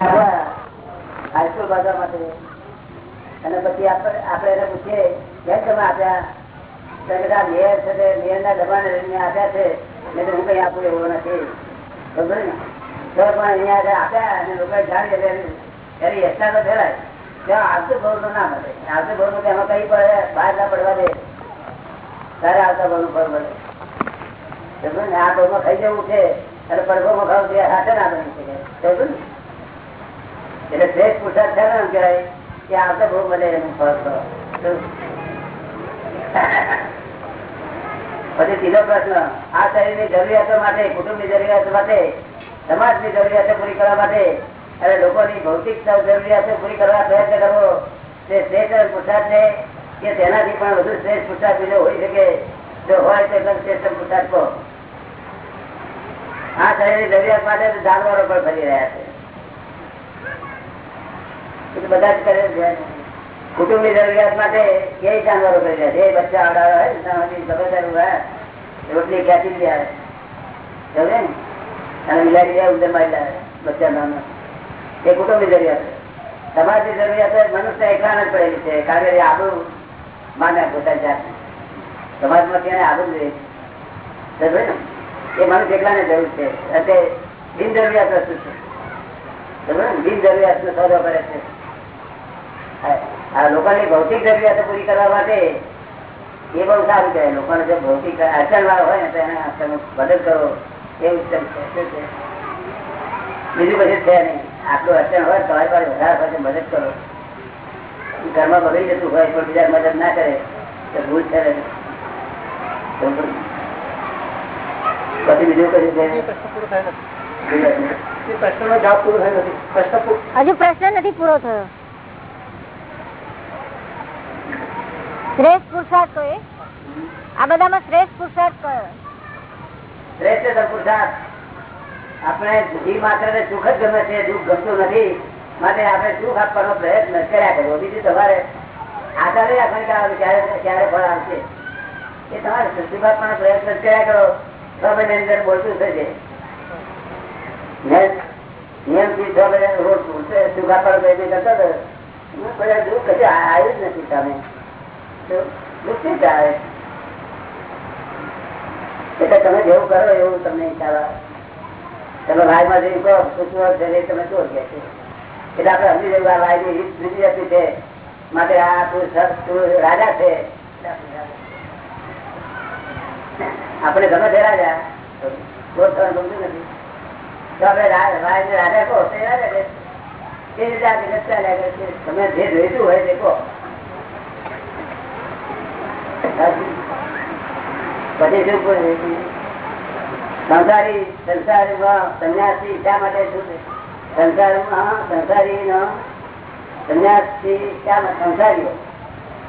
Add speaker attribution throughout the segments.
Speaker 1: High school બાંધવા માટે. અને પછી આપણે એને પૂછીએ કેમ તમે આપ્યા? બધા મેયર છે તે, મેયરના દબાણે આપ્યા છે. નહીં હું કઈ આપું એવો નથી. ખબર ને? આપ્યા અને લોકોએ જાણ એની એક્સ્ટ્રા તો ફેરાય ત્યાં આવતું ભાવ તો ના મળે. આવતું ભાવ તો એમાં કઈ પડે બહાર ના પડવા દે. ત્યારે આવતા ભાવનું ફળ મળે. ને? આ ભાવમાં ખાઈ જવું છે. અને પડઘોમાં ખાવ તે હાથે ના બની શકે. ને? એટલે શ્રેષ્ઠ પુરસાદ છે ને એમ કહેવાય કે આવતો બહુ મને એનું ફળ. પછી સીધો પ્રશ્ન, આ શરીરની જરૂરિયાતો માટે, કુટુંબની જરૂરિયાતો માટે, સમાજની જરૂરિયાતો પૂરી કરવા માટે, અને લોકોની ભૌતિક જરૂરિયાતો પૂરી કરવા પ્રયત્ન કરવો, તે શ્રેષ્ઠ પુરસાદ છે કે તેનાથી પણ વધુ શ્રેષ્ઠ પુરસાદ બીજો હોઈ શકે? જો હોય તો શ્રેષ્ઠ પુરસાદ કહો. આ શરીરની જરૂરિયાત માટે જાનવરો પણ ફરી રહ્યા છે. એ બધા જ કરે છે. જરૂરિયાત માટે એ જાનવરો કરી રહ્યા છે. એ બચ્ચા રોટલી ક્યાંથી લઈ આવે. સમજે ને? અને મિલાડી જાય ઉદર મારી બચ્ચા નાના એ કુટુંબની જરૂરિયાત છે. સમાજની જરૂરિયાત મનુષ્ય એકલા જ પડેલી છે. કારણ કે આપણું માને પોતાની જાત સમાજમાં ત્યાં આવું જ રહે છે. ને? એ મનુષ્ય એકલાને જરૂર છે. એટલે બિન જરૂરિયાત વસ્તુ છે. સમજે ને? બિન જરૂરિયાત નો સોદો કરે છે. આ લોકોની ભૌતિક જરૂરિયાતો પૂરી કરવા માટે એ બહુ સારું છે લોકોને જે ભૌતિક અડચણ વાળો હોય ને તો એને તમે મદદ કરો. એ ઉત્તમ છે. બીજું કશું છે નહીં. આટલું અડચણ હોય તમારી પાસે વધારે પાસે મદદ કરો. ઘરમાં બગડી જતું હોય પણ બીજા મદદ ના કરે તો ભૂલ છે. પછી બીજું કશું છે નહીં.
Speaker 2: પ્રશ્નનો જવાબ પૂરો થયો નથી. પ્રશ્ન પૂ-
Speaker 3: હજુ પ્રશ્ન નથી પૂરો થયો. શ્રેષ્ઠ પુરુષાર્થ તો એ. આ બધામાં શ્રેષ્ઠ પુરુષાર્થ કયો?
Speaker 1: શ્રેષ્ઠ પુરુષાર્થ. આપણે જીવ માત્ર ને સુખ જ ગમે છે દુઃખ ગમતું નથી. માટે આપણે સુખ આપવાનો પ્રયત્ન કર્યા કરવો. બીજું તમારે આધારે રાખવાની કારણ ક્યારે ક્યારે ફળ આવશે. એ તમારે સુખ આપવાનો પ્રયત્ન કર્યા કરો. છ આપણે અંદર બોલતું થશે નિયમથી છ બધા રોજ સુખ આપવાનો પ્રયત્ન કરતો હતો. બધા દુઃખ આવ્યું જ નથી તમે તો દુઃખથી જ આવે એટલે તમે જેવું કરો એવું તમને ખ્યાલ આવે. તમે ભાઈમાં જઈને કહો શું છે તમે શું કે છે? એટલે આપણે સમજી જવું આ ભાઈની રીત બીજી હતી છે. માટે આ તું તું રાજા છે. આપણે ગમે તે રાજા બોલ ગમતું નથી. તો આપણે રાજા કહો, તે રાજા છે. એ રીતે આ છે. તમે જે જોઈતું હોય તે કહો.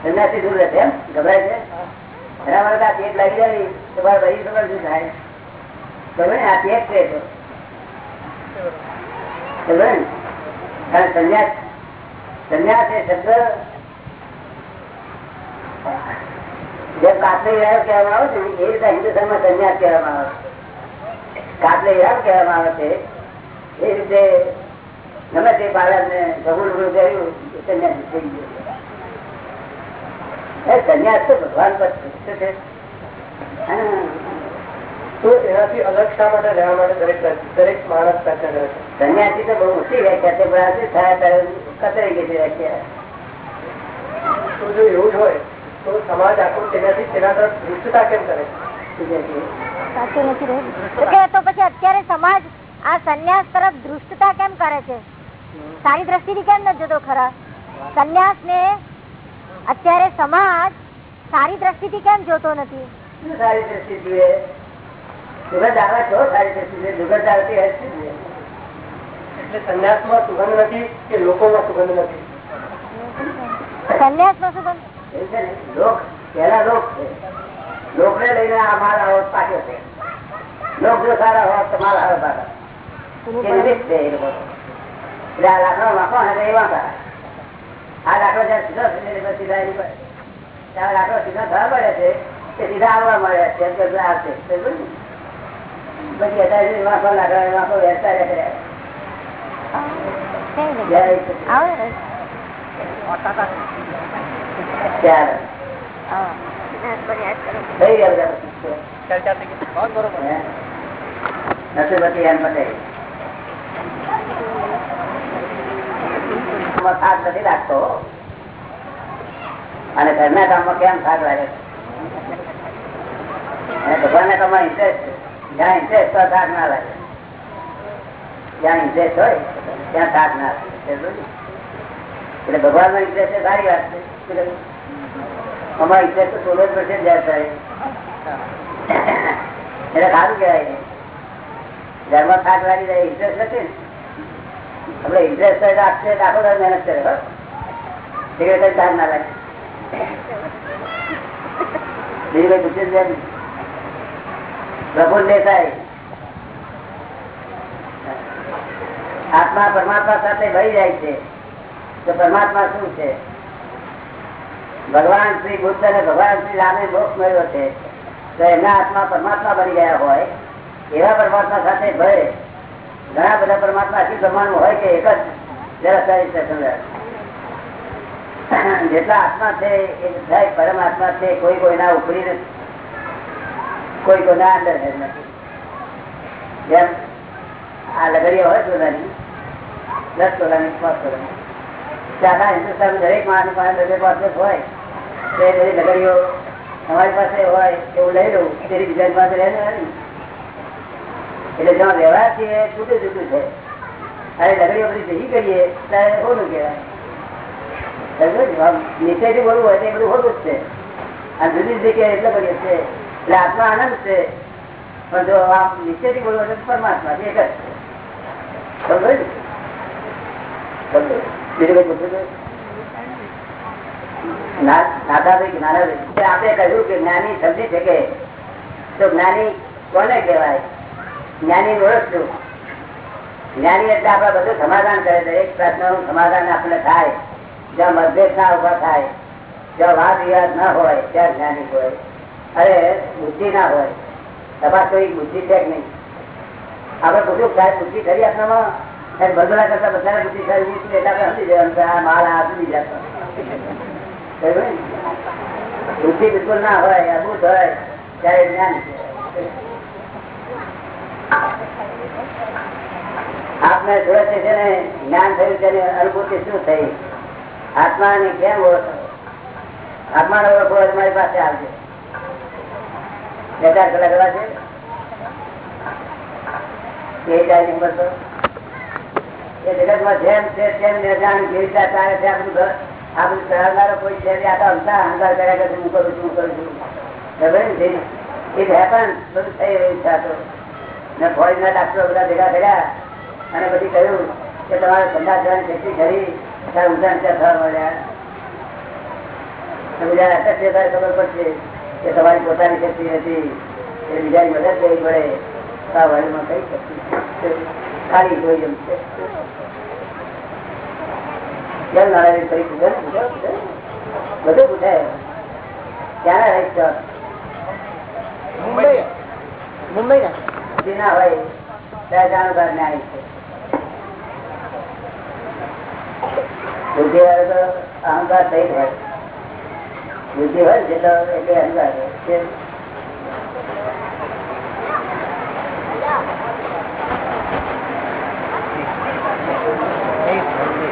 Speaker 1: સંસારી દૂર રહેશે એમ ગભરાય છે એના માટે આ પેટ લાગી જાય તો મારે ભાઈ ખબર શું થાય ખબર ને આ પેટ છે. ખબર ને કારણ સંન્યાસ સંન્યાસ એ શબ્દ જેમ કાતલે વિરામ કહેવામાં આવે છે એ રીતે હિન્દુસ્તાનમાં સંન્યાસ કહેવામાં આવે છે. કાતલે વિરામ કહેવામાં આવે છે એ રીતે ગમે તે બાળકને ઢગું ઢગું કર્યું સંન્યાસ થઈ ગયો સંન્યાસ તો ભગવાન પર છે.
Speaker 2: તો એનાથી અલગ શા માટે રહેવા માટે દરેક દરેક માણસ છે
Speaker 1: સંન્યાસી તો બહુ ઊંચી વ્યાખ્યા છે પણ આજે કતરી ગઈ છે વ્યાખ્યા
Speaker 2: એવું જ હોય તો સમાજ આખો તેનાથી તેના તરફ દૃષ્ટતા કેમ કરે
Speaker 1: શું કહે છે?
Speaker 3: સાચું નથી રહ્યું તો પછી અત્યારે સમાજ આ સંન્યાસ તરફ દૃષ્ટતા કેમ કરે છે? સારી દ્રષ્ટિથી કેમ નથી જોતો ખરા? સંન્યાસ ને અત્યારે સમાજ સારી દ્રષ્ટિથી કેમ જોતો નથી?
Speaker 1: સારી દ્રષ્ટિ જુએ સુગંધ આવે સારી દ્રષ્ટિ આવતી?
Speaker 2: એટલે સંન્યાસમાં નથી કે લોકોમાં નથી.
Speaker 1: પેલા લોક છે લોક ને લઈને આ માલ આવો પાક્યો છે. લોક જો સારા હોત તો મારા હવે પાકા છે એ લોકો. એટલે આ લાકડો વાંકો ને તો એ વાંકા આ લાકડો જયારે સીધો સીધા એની ત્યારે લાકડો સીધો થવા મળે છે તે સીધા આવવા મળ્યા છે એમ કે આવશે. પછી અત્યારે વાંકો લાકડા વાંકો વેચતા રહ્યા. કર્યા નથી. લાગતો. અને ઘરના કામમાં કેમ થાક લાગે અને ભગવાનના કામમાં ઇન્ટરેસ્ટ જ્યાં ઇન્ટરેસ્ટ તો થાક ના લાગે. જ્યાં ઇન્ટરેસ્ટ હોય ત્યાં થાક ના લાગે. એટલે ભગવાન નો ઇન્ટરેસ્ટ સારી વાત છે? અમારો ઈચ્છા તો સોલો જ જાય સાહેબ એટલે સારું કહેવાય આત્મા પરમાત્મા સાથે ભરી જાય છે. તો પરમાત્મા શું છે? ભગવાન શ્રી બુદ્ધ અને ભગવાન શ્રી રામે મોક્ષ મળ્યો છે, તો એમના આત્મા પરમાત્મા બની ગયા હોય, એવા પરમાત્મા સાથે ભય. ઘણા બધા પરમાત્મા અતિ પ્રમાણ હોય કે એક જ, જરા. જેટલા આત્મા છે, એ બધા પરમાત્મા છે, કોઈ કોઈના ઉપરી નથી. કોઈ કોઈના અંદર નથી. જેમ આ લગડીઓ હોય સોનાની, દસ તોલાની પાંચ તોલાની તે હિન્દુસ્તાન દરેક માણસ પાસે દરેક પાસે હોય. તો એ બધી લગડીઓ તમારી પાસે હોય એવું લઈ લઉં, તેની બીજા પાસે રહે એટલે જ્યાં વ્યવહાર છે, છૂટું છૂટું છે. અને લગડીઓ બધી ભેગી કરીએ, ત્યારે ખોટું કહેવાય? નીચેથી બોલવું હોય તો એ બધું હોતું જ છે. અને જુદી જુદી કે એટલે બધી છે. એટલે આત્મા આનંદ છે. પણ જો આમ નીચેથી બોલવું તો પરમાત્મા એક જ છે. સમજો ને? સમજો? બીજું કઈ પૂછવું ના- આપણે કહ્યું કે જ્ઞાની સમજી શકે. તો જ્ઞાની કોને કહેવાય? જ્ઞાની ઓળખશું જ્ઞાની એટલે આપડે બધું સમાધાન કરે દરેક પ્રશ્નનું સમાધાન આપણે થાય. જ્યાં મતભેદ ના ઊભા થાય, જ્યાં વાદ વિવાદ ના હોય, ત્યાં જ્ઞાની હોય. અરે, બુદ્ધિ ના હોય. તપાસ કોઈ બુદ્ધિ છે કે નહીં. આપણે બધું સાહેબ બુદ્ધિ કરી આપણામાં સાહેબ ભગવાન કરતા બધાને બુદ્ધિ ખરી એટલે આપણે સમજી જવાનું આ માલ આ સુધી જતો. ને? બુદ્ધિ બિલકુલ ના હોય અદભુત હોય, ત્યારે જ્ઞાન આપને જોડે છે ને, જ્ઞાન થયું તેની અનુભૂતિ શું થઈ? આત્મા ને કેમ ઓળખો? આત્મા નો ઓળખો હોય મારી પાસે આવજો. બે ચાર કલાક એવા એ ટાઈમ પર તો એ જગતમાં જેમ છે તેમ નિર્ધારણ કેવી રીતે ચાલે છે આપણું ઘર. આ બધું કરાવનારો કોઈ છે અહંકાર કર્યા કરે હું કરું છું હું કરું. છું એ હેપન બધું થઈ રહ્યું છે તો. ને ફોરેનના ડાક્ટરો બધા ભેગા કર્યા અને પછી કહ્યું કે તમારે ધંધા જવાની શક્તિ ખરી ત્યારે ઉદાહરણ ત્યાં થવા મળ્યા. બીજા અટક છે ત્યારે ખબર પડશે કે તમારી પોતાની શક્તિ નથી એટલે બીજાની મદદ લેવી પડે. આ વર્લ્ડમાં કઈ શક્તિ ખાલી જોઈ એમ છે. કેમ નારાયણ કરી. બધું પૂછાય ક્યાં રહે તો
Speaker 2: મુંબઈ. મુંબઈ ના
Speaker 1: હોય ત્યાં જાણકાર ન્યાય છે. બુદ્ધિ વાળો તો અહંકાર થઈ હોય. બુદ્ધિ હોય જેટલો એટલે અહંકાર હોય. કે ત્યાર પછી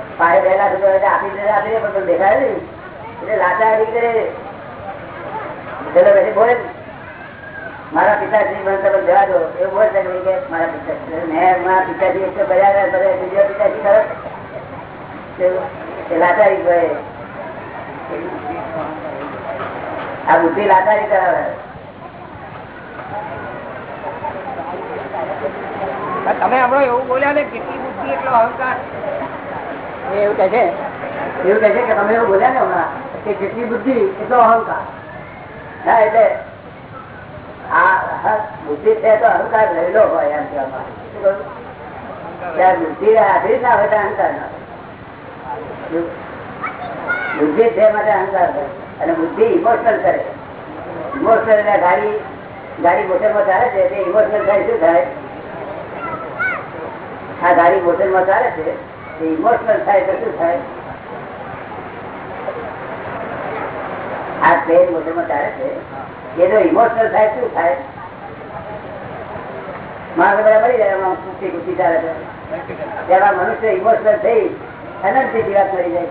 Speaker 1: બોલે, મારા પિતાજી જવા દો. એવું બોલે કે મારા પિતાજી. મેં મારા પિતાજી બીજો તે લાચારી ભાઈ આ બુદ્ધિ લાચારી કરાવે.
Speaker 2: તમે હમણાં એવું બોલ્યા ને, કેટલી બુદ્ધિ, એટલો અહંકાર.
Speaker 1: એવું કહે છે, એવું કહે છે કે તમે એવું બોલ્યા ને હમણાં, કે જેટલી બુદ્ધિ, એટલો અહંકાર. હા એટલે આ બુદ્ધિ છે તો અહંકાર રહેલો હોય એમ કહેવામાં બુદ્ધિ બુદ્ધિ અને બુદ્ધિ ઇમોશનલ કરે. ઇમોશનલ એટલે ગાડી ગાડી મોટરમાં ચાલે છે તે ઇમોશનલ થાય શું થાય? આ ગાડી મોટરમાં ચાલે છે ઇમોશનલ થાય શું થાય? આ થાય માણસો બધા મરી જાય કુસ્તી કુસ્તી ચાલે છે. તેમાં મનુષ્ય ઇમોશનલ થઈ એનર્જી જીવાત મરી જાય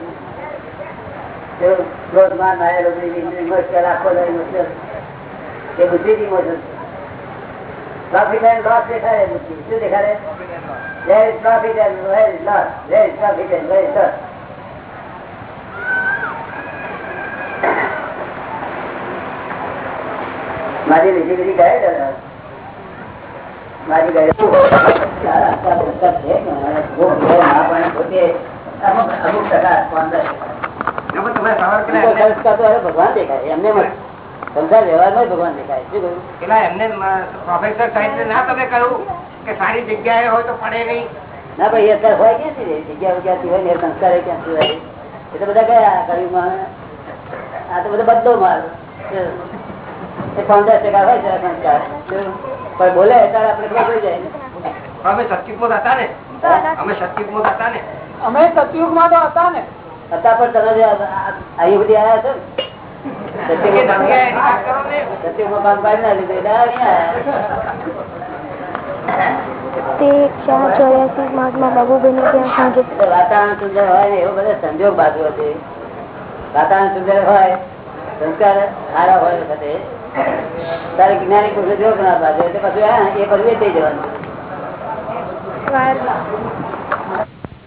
Speaker 1: એ બુદ્ધિ જ ઇમોશનલ પ્રોફિટ એન્ડ લોસ દેખાડે, બુદ્ધિ. શું દેખાડે? There is profit and where is loss. There is profit and where is loss. મારી બીજી બધી કહે દાદા મારી કહે છે. ભગવાન દેખાય એમને સંસાર વ્યવહારમાં જ ભગવાન દેખાય શું કહ્યું?
Speaker 4: એમને પ્રોફેસર સાહેબ ના તમે કહ્યું? કે સારી જગ્યાએ હોય તો પડે નહીં.
Speaker 1: ના ભાઈ અત્યારે હોય ક્યાંથી રે જગ્યા ક્યાંથી હોય ને સંસ્કાર ક્યાંથી હોય? એ તો બધા ગયા કવિમાં. આ તો બધો બધો માલ એ પંદર ટકા હોય છે સંસ્કાર. પણ બોલે ત્યારે આપણે ખબર પડી જાય ને.
Speaker 4: અમે સચિતમાં હતા ને? અમે સચિતમાં હતા ને?
Speaker 2: અમે સતયુગમાં તો હતા ને.
Speaker 1: છતાં પણ તમે જે અહીં બધી આવ્યા છો સત્યુગમાં કામ કાઢી ના લીધું.
Speaker 3: તે ચાર ચોર્યાસી મહાત્મા બાબુબેન ત્યાં સાંજે
Speaker 1: વાતાવરણ સુંદર હોય ને એવો બધા સંજોગ બાજુ હતી. વાતાવરણ સુંદર હોય સંસ્કાર સારા હોય બધે. તારે જ્ઞાની પુરુષ જોગ ના બાજુ એટલે પછી એ બધું વેચાઈ જવાનું.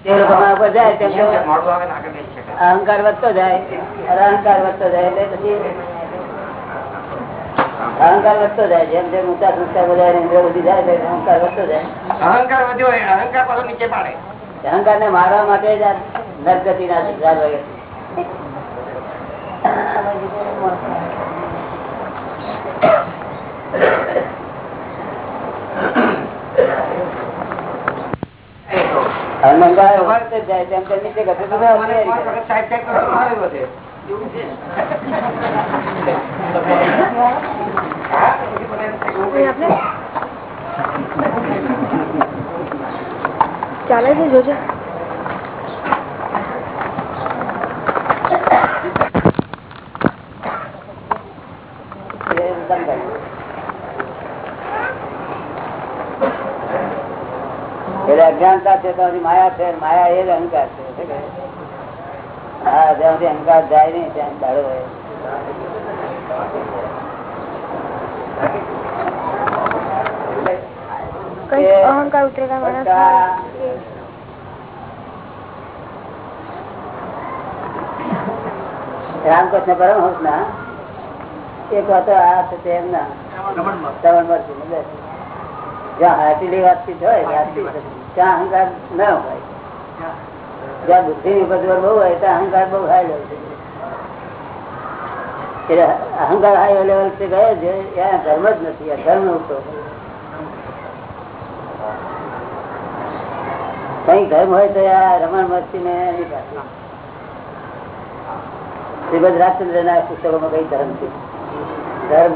Speaker 1: જે લોકો અમારા ઉપર જાય તેમ તેમ
Speaker 4: મોડું આવે ને આગળ બેસી શકાય.
Speaker 1: અહંકાર વધતો જાય અહંકાર વધતો જાય એટલે પછી અહંકાર વધતો જાય જેમ જેમ ઊંચા સંસ્કાર બધા ઇન્દ્ર વધી જાય અહંકાર વધતો જાય.
Speaker 4: અહંકાર વધ્યો હોય અહંકાર પાછો નીચે પાડે.
Speaker 1: અહંકાર ને મારવા માટે જ નરગતિ ના ચાર વાગે અહંકાર વધતો જાય તેમ તેમ નીચે ઘટે તો
Speaker 4: મને
Speaker 1: તૈયારી
Speaker 4: પાંચ
Speaker 1: કરે.
Speaker 4: વખત સાહેબ એવું છે.
Speaker 3: ચાલે છે જોજે
Speaker 1: એટલે અજ્ઞાનતા છે તો માયા છે માયા એ જ અહંકાર છે કહે? હા જ્યાં સુધી અહંકાર જાય નહીં ત્યાં દાડો હોય.
Speaker 3: અહંકાર ઉતરેગા માણસ
Speaker 1: રામકૃષ્ણ પરમહંસ ના. એક હતો આ છે એમના શ્રવણ બસ. જ્યાં હાથીલી વાતચીત હોય ત્યાં અહંકાર ન હોય. જ્યાં બુદ્ધિ ની ઉપજ બહુ હોય ત્યાં અહંકાર બહુ હાઈ લેવલ છે. અહંકાર હાઈ લેવલ છે ગયો છે ત્યાં ધર્મ જ નથી, આ ધર્મ ઉઠો કઈ ધર્મ હોય તો આ રમણ મસ્તી ને એની પાસે. શ્રીમદ રાજચંદ્ર ના પુસ્તકોમાં કઈ ધર્મ છે? ધર્મ.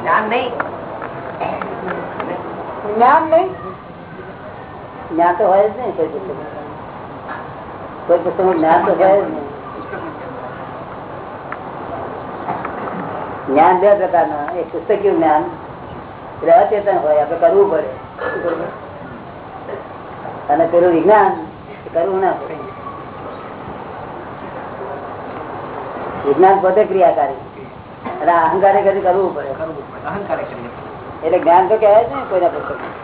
Speaker 4: જ્ઞાન નહીં.
Speaker 2: જ્ઞાન નહીં?
Speaker 1: જ્ઞાન તો હોય જ નહીં કોઈ પુસ્તક કોઈ પુસ્તક જ્ઞાન તો હોય જ નહીં. જ્ઞાન બે પ્રકારના એક પુસ્તકીય જ્ઞાન એટલે અચેતન હોય આપણે કરવું પડે. અને પેલું વિજ્ઞાન કરવું ના પડે. વિજ્ઞાન પોતે ક્રિયાકારી. અને અહંકારે કદી કરવું પડે. એટલે જ્ઞાન તો કહેવાય છે ને કોઈના પુસ્તક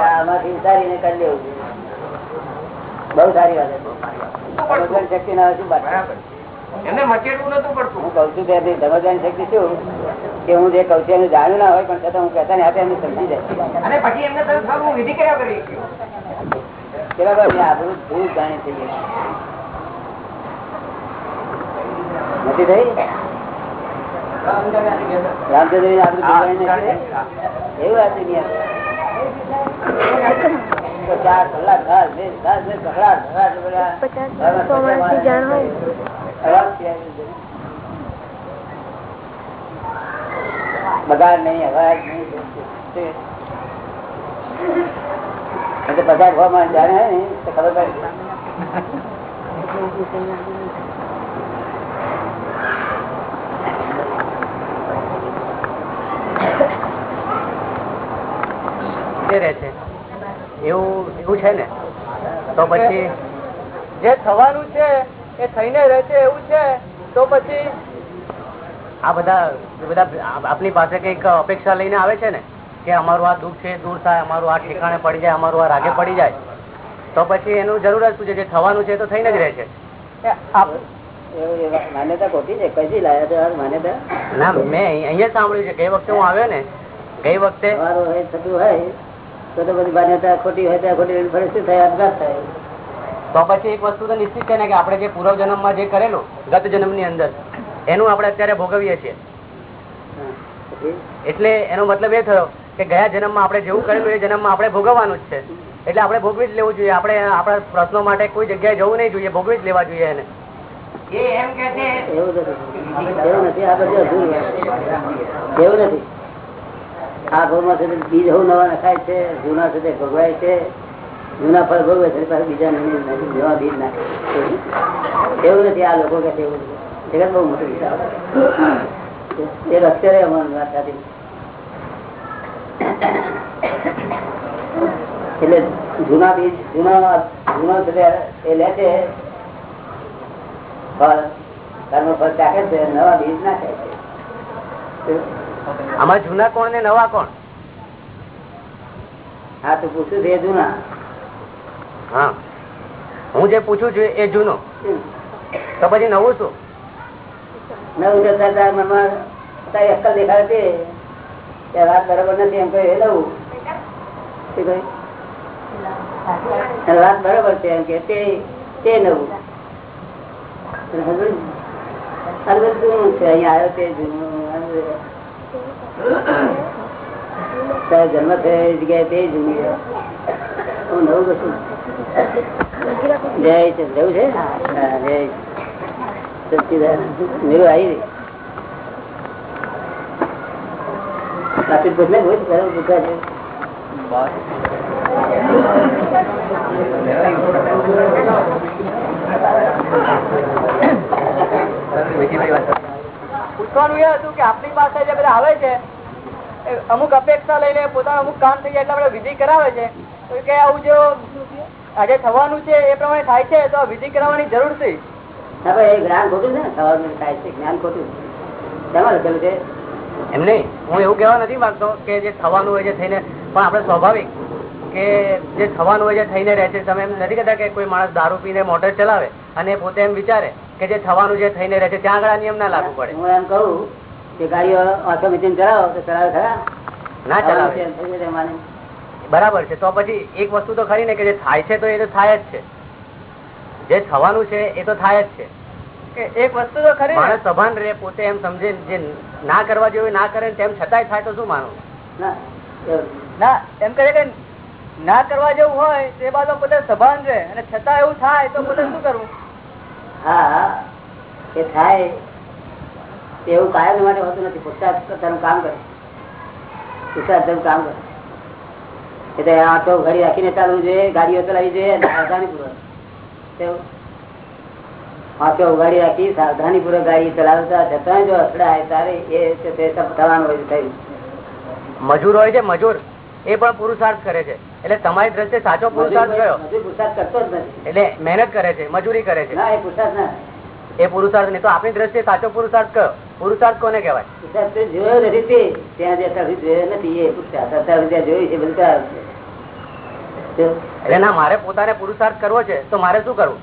Speaker 1: આમાંથી વિચારીને કરી લેવું બહુ સારી વાત સમજવાની શક્તિ ના શું?
Speaker 4: બરાબર.
Speaker 1: શક્તિ શું? કે હું જે કઉ છું એનું જાણ્યું ના હોય પણ છતાં હું કહેતા ને હાથે એમને સમજી જાય.
Speaker 4: પછી એમને વિધિ કર્યા કરી.
Speaker 1: પેલા આપણું ભૂલ જાણી થઈ નથી થઈ? રામચંદ્ર? એવું આ દુનિયા બધા નહીં અવાજ નહીં પચાસ ભાવમાં જાણે ખબર પડે
Speaker 5: જે રહે છે. એવું એવું છે ને? તો પછી
Speaker 2: જે થવાનું છે એ થઈને રહેશે એવું છે તો પછી
Speaker 5: આ બધા બધા આપની પાસે કંઈક અપેક્ષા લઈને આવે છે ને? કે અમારું આ દુઃખ છે દૂર થાય અમારું આ ઠેકાણે પડી જાય અમારું આ રાગે પડી જાય. તો પછી એનું જરૂર જ શું છે જે થવાનું છે તો થઈને જ રહે છે.
Speaker 1: માન્યતા ખોટી છે કઈથી લાયા છો માન્યતા?
Speaker 5: ના મેં અહીંયા સાંભળ્યું છે ગઈ વખતે હું આવ્યો ને ગઈ વખતે
Speaker 1: થતું હોય તો તો બધી માન્યતા ખોટી હોય ત્યાં ખોટી ફરી શું થાય આપઘાત થાય.
Speaker 5: તો પછી એક વસ્તુ તો નિશ્ચિત છે ને કે આપણે જે પૂર્વ જન્મમાં જે કરેલું ગત જન્મની અંદર એનું આપણે અત્યારે ભોગવીએ છીએ. એટલે એનો મતલબ એ થયો કે ગયા જન્મમાં આપણે જેવું કરેલું એ જન્મમાં આપણે ભોગવવાનું જ છે. એટલે આપણે ભોગવી જ લેવું જોઈએ. આપણે આપણા પ્રશ્નો માટે કોઈ જગ્યાએ જવું નહીં જોઈએ ભોગવી જ લેવા જોઈએ એને.
Speaker 4: એ એમ કે છે
Speaker 1: એવું નથી. આ બધું એવું નથી. આ ભોગમાં છે બીજ હું નવા નખાય છે જૂના છે તે ભોગવાય છે જૂના ફળ ભોગવે છે પાસે બીજા નવી બીજ નાખે. એવું નથી, આ લોકો કે એવું. જગત બહુ મોટું વિચાર એ અક્ષરે અમારી વાત સાચી. એટલે જૂના બીજ જૂના જૂનો એ લે છે, ફળ કર્મ ફળ ચાખે છે, નવા બીજ નાખે છે.
Speaker 5: આમાં જૂના કોણ ને નવા કોણ?
Speaker 1: હા તો પૂછું છે જૂના.
Speaker 5: હા. હું જે પૂછું છું એ જૂનો. તો પછી નવું શું?
Speaker 1: નવું જતા મનમાં તારી અક્કલ દેખાડે છે વાત બરાબર નથી એમ કહ્યું એ નવું. શું કહ્યું? વાત બરાબર છે એમ કે તે નવું. અલબત્ત? જૂનું છે? અહીંયા આવ્યો તે જૂનું તારો જન્મ થયો એ જગ્યાએ તે જૂનું છે. હું નવું કશું જય છે જવું છે હા જય સચ્ચિદાનંદ મેળો આવી રહી બાકી પૂછને બહુ જ સરળ પૂછવા છે
Speaker 2: પૂછવાનું એ હતું કે આપણી પાસે જે બધા આવે છે અમુક અપેક્ષા લઈને પોતાનું અમુક કામ થઈ જાય એટલે આપણે વિધિ કરાવે છે. તો કે આવું જો આજે થવાનું છે એ પ્રમાણે થાય છે તો વિધિ કરાવવાની જરૂર છે.
Speaker 1: જ્ઞાન ખોટું છે ને? થાય છે જ્ઞાન ખોટું.
Speaker 5: એમ નહીં. હું એવું કહેવા નથી માંગતો કે જે થવાનું હોય છે થઈને પણ આપણે સ્વાભાવિક કે જે થવાનું હોય છે થઈને રહે છે તમે એમ નથી કહેતા કે કોઈ માણસ દારૂ પીને મોટર ચલાવે અને પોતે એમ વિચારે કે જે થવાનું છે થઈને રહે છે ત્યાં આગળ નિયમ ના લાગુ પડે.
Speaker 1: હું એમ કહું કે ગાડીઓ ઓટોમેટિક ચલાવો તો ચલાવે ખરા?
Speaker 5: ના ચલાવે. બરાબર છે તો પછી એક વસ્તુ તો ખરી ને કે જે થાય છે તો એ તો થાય જ છે. જે થવાનું છે એ તો થાય જ છે.
Speaker 2: કે એક વસ્તુ તો ખરી
Speaker 5: માણસ સભાન રે પોતે એમ સમજે જે ના કરવા જેવું ના કરે તેમ છતાંય થાય તો શું માનવું?
Speaker 1: ના
Speaker 2: એમ કહે કે ના કરવા જેવું હોય તે બાદ પોતે સભાન રહે. અને છતાં એવું થાય તો પોતે શું કરવું?
Speaker 1: હા એ થાય. એવું કાયમ માટે હોતું નથી. પુરુષાર્થ કામ કરે. પુરુષાર્થ કામ કરે. એટલે આંખો ઘડી રાખીને ચાલવું જોઈએ ગાડીઓ ચલાવી જોઈએ? આંખો ઉઘાડી રાખી સાવધાનીપૂર્વક ગાડી ચલાવતા જતા જો અથડાય તારે એ છે તે થવાનું હોય થયું.
Speaker 5: મજૂર હોય છે મજૂર. એ પણ પુરુષાર્થ કરે છે. એટલે તમારી દ્રષ્ટિએ સાચો પુરુષાર્થ કયો? એટલે મહેનત કરે છે મજૂરી કરે છે.
Speaker 1: એ પુરુષાર્થ
Speaker 5: નહીં. તો આપણી દ્રષ્ટિએ સાચો પુરુષાર્થ કયો? પુરુષાર્થ કોને કહેવાય?
Speaker 1: પુરુષાર્થ જોયો નથી ત્યાં જે અત્યાર સુધી જોયો નથી એ પુરુષાર્થ. અત્યાર સુધી ત્યાં જોયું છે બધું કરાવે છે. જો,
Speaker 5: એટલે ના મારે પોતાને પુરુષાર્થ કરવો છે તો મારે શું કરવું?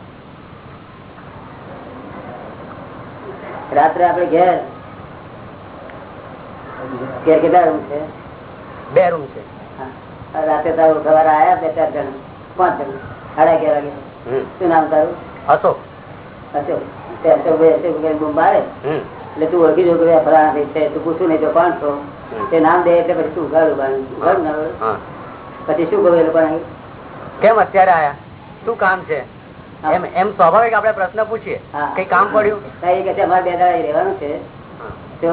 Speaker 1: રાત્રે આપણે ઘેર ઘેર કેટલા રૂમ છે?
Speaker 5: બે રૂમ છે.
Speaker 1: રાતે તારું સવારે આયા બે ચાર જણ પાંચ જણ સાડા અગિયાર વાગે. શું નામ તારું?
Speaker 5: અશોક
Speaker 1: અશોક તે અશોકભાઈ અશોકભાઈ બૂમ મારે. એટલે તું ઓળખી જો કે ફલાણા છે તું પૂછું નહીં તો કોણ છો? તે નામ દે એટલે પછી તું ઉઘાડું ઉઘાડું ઉઘાડું ના પછી શું કહું એ લોકોને
Speaker 5: કેમ અત્યારે આયા? શું કામ છે? એમ એમ સ્વાભાવિક આપણે પ્રશ્ન પૂછીએ. કઈ કામ પડ્યું?
Speaker 1: કઈ કે અમારે બે દાડા રહેવાનું છે. તો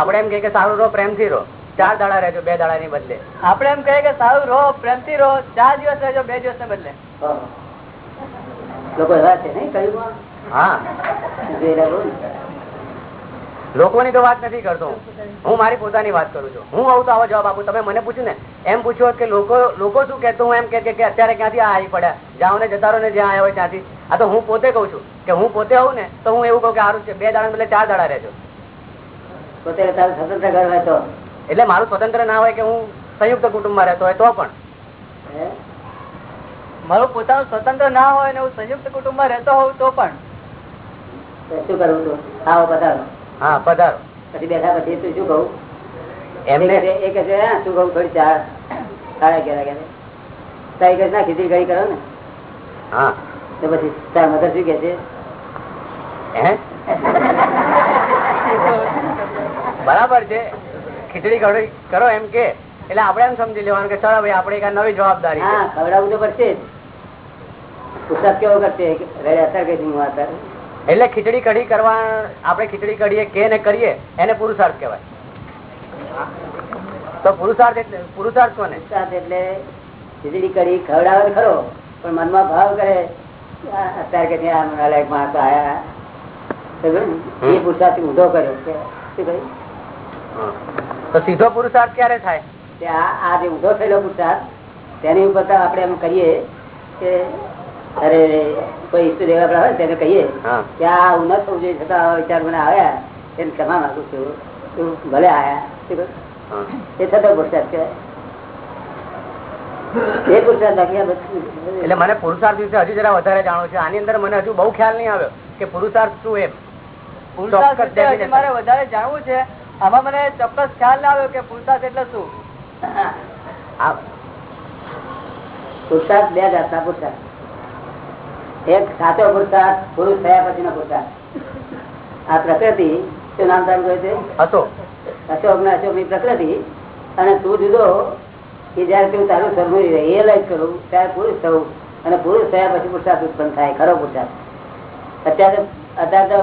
Speaker 5: આપણે એમ કે સારું રહો પ્રેમથી રહો. ચાર દાડા રહેજો બે દાડા ની બદલે.
Speaker 2: આપડે એમ કહે કે સારું રહો પ્રેમથી રહો ચાર દિવસ રહેજો બે દિવસ ને બદલે.
Speaker 1: લોકો એવા છે નહીં કહ્યું
Speaker 5: હા.
Speaker 1: જોયેલા બહુ ને.
Speaker 5: લોકોની તો વાત નથી કરતો. હું. મારી પોતાની વાત કરું છું. હું આવું તો આવો જવાબ આપું. તમે મને પૂછ્યું ને એમ પૂછ્યું કે લોકો લોકો શું કે હું એમ કે કે અત્યારે ક્યાંથી આ આવી પડ્યા? જાઓ ને જતા રહો ને જ્યાં આવ્યો હોય ત્યાંથી. આ તો હું પોતે કઉ છું કે હું પોતે આવું ને તો હું એવું કહું કે સારું છે. બે દાડા બદલે ચાર દાડા રહેજો.
Speaker 1: પોતે સ્વતંત્ર ઘર હોય તો.
Speaker 5: એટલે મારું સ્વતંત્ર ના હોય કે હું સંયુક્ત કુટુંબમાં રહેતો હોય તો પણ.
Speaker 2: મારું પોતાનું સ્વતંત્ર ના હોય ને હું સંયુક્ત કુટુંબમાં રહેતો હોઉં તો પણ.
Speaker 1: શું કરવું આવો પધારો.
Speaker 5: હા પધારો.
Speaker 1: પછી બેઠા પછી તું શું કહું?
Speaker 5: એમને
Speaker 1: એ કહે છે- શું કહું? થોડી ચાર સાડા અગિયાર વાગ્યા તારી કહે ના ખીચડી કઢી કરો ને.
Speaker 5: હા.
Speaker 1: તો પછી તાર મધર શું કે છે?
Speaker 5: બરાબર છે. ખીચડી કઢી કરો એમ કે. એટલે આપણે એમ સમજી લેવાનું કે ચલો ભાઈ આપણે એક નવી જવાબદારી
Speaker 1: ખવડાવવું તો પડશે પુસ્તક કેવો કરશે?
Speaker 5: એટલે ખીચડી કઢી કરવા આપણે ખીચડી કઢીએ કે ને કરીએ એને પુરુષાર્થ કહેવાય. તો પુરુષાર્થ એટલે પુરુષાર્થ કોને?
Speaker 1: એટલે ખીચડી કઢી ખવડાવે ખરો પણ મનમાં ભાવ કરે. અત્યારે કે ત્યાં નાલાયક માણસો આયા. એ પુરુષાર્થ ઊંધો કર્યો. કે શું કહ્યું?
Speaker 5: તો સીધો પુરુષાર્થ ક્યારે થાય?
Speaker 1: આ આ જે ઊંધો થયેલો પુરુષાર્થ તેની ઉપર આપણે એમ કરીએ કે અરે કોઈ ઈષ્ટદેવ આપણા હોય તેને કહીએ કે આ ન થવું જોઈએ છતાં વિચાર મને આવ્યા. તેને ક્ષમા માંગુ છું. તું ભલે આયા?
Speaker 5: હા.
Speaker 1: એ થતો પુરુષાર્થ કહેવાય.
Speaker 5: એટલે મને પુરુષાર્થ વિશે હજુ જરા વધારે જાણવું છે. આની અંદર મને હજુ બહુ ખ્યાલ નહીં આવ્યો કે પુરુષાર્થ શું એમ?
Speaker 2: પુરુષાર્થ. મારે વધારે જાણવું છે. આમાં મને ચોક્કસ ખ્યાલ ના આવ્યો કે પુરુષાર્થ એટલે શું?
Speaker 1: પુરુષાર્થ બે જાતના પુરુષાર્થ એક સાચો પુરુષાર્થ પુરુષ થયા પછીનો પુરુષાર્થ આ પ્રકૃતિ શું નામ તારું કહે છે? અશોક. ના અશોકની પ્રકૃતિ અને તું જુદો કે જયારે તું તારું સરમું રિયલાઇઝ કરું ત્યારે પુરુષ થવું. અને પુરુષ થયા પછી પુરુષાર્થ ઉત્પન્ન થાય ખરો પુરુષાર્થ અત્યારે અત્યારે તો